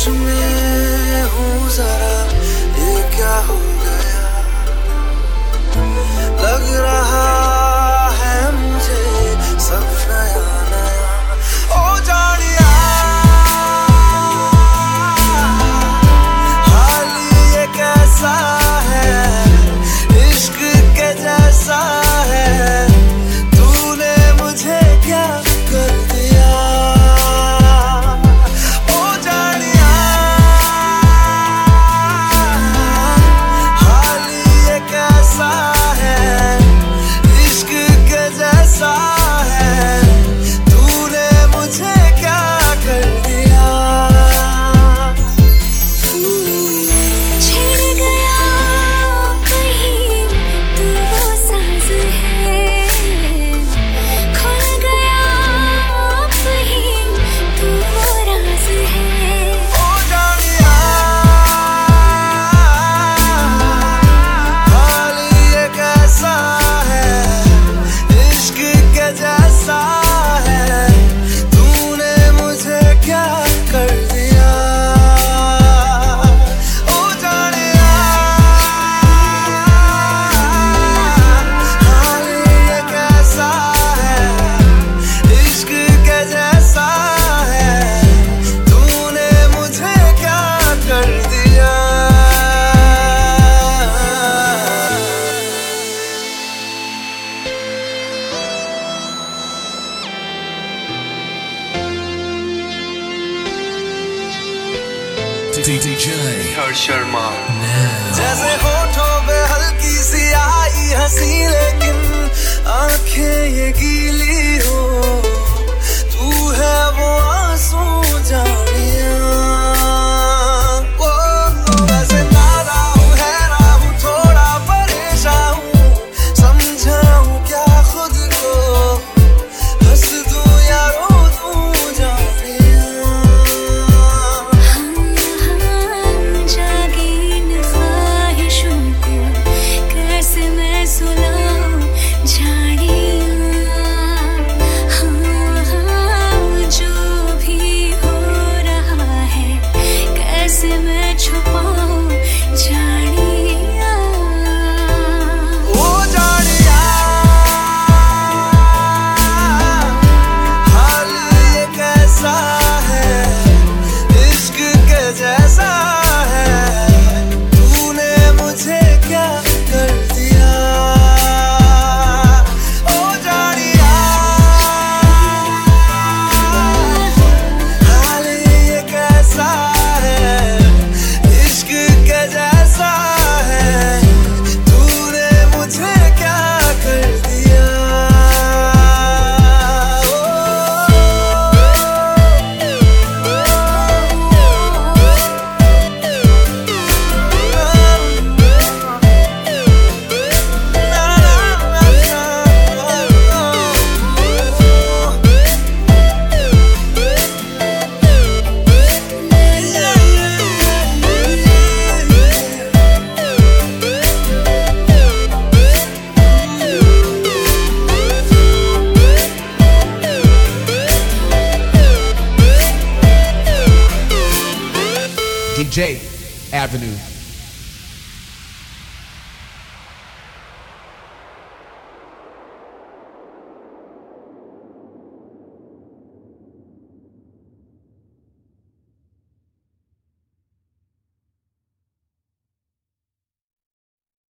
सोच में हूँ जरा ये क्या हो गया? लग रहा DJ हर शर्मा। जैसे होठों पे हल्की सी आई हँसी लेकिन आँखें ये गीली J Avenue.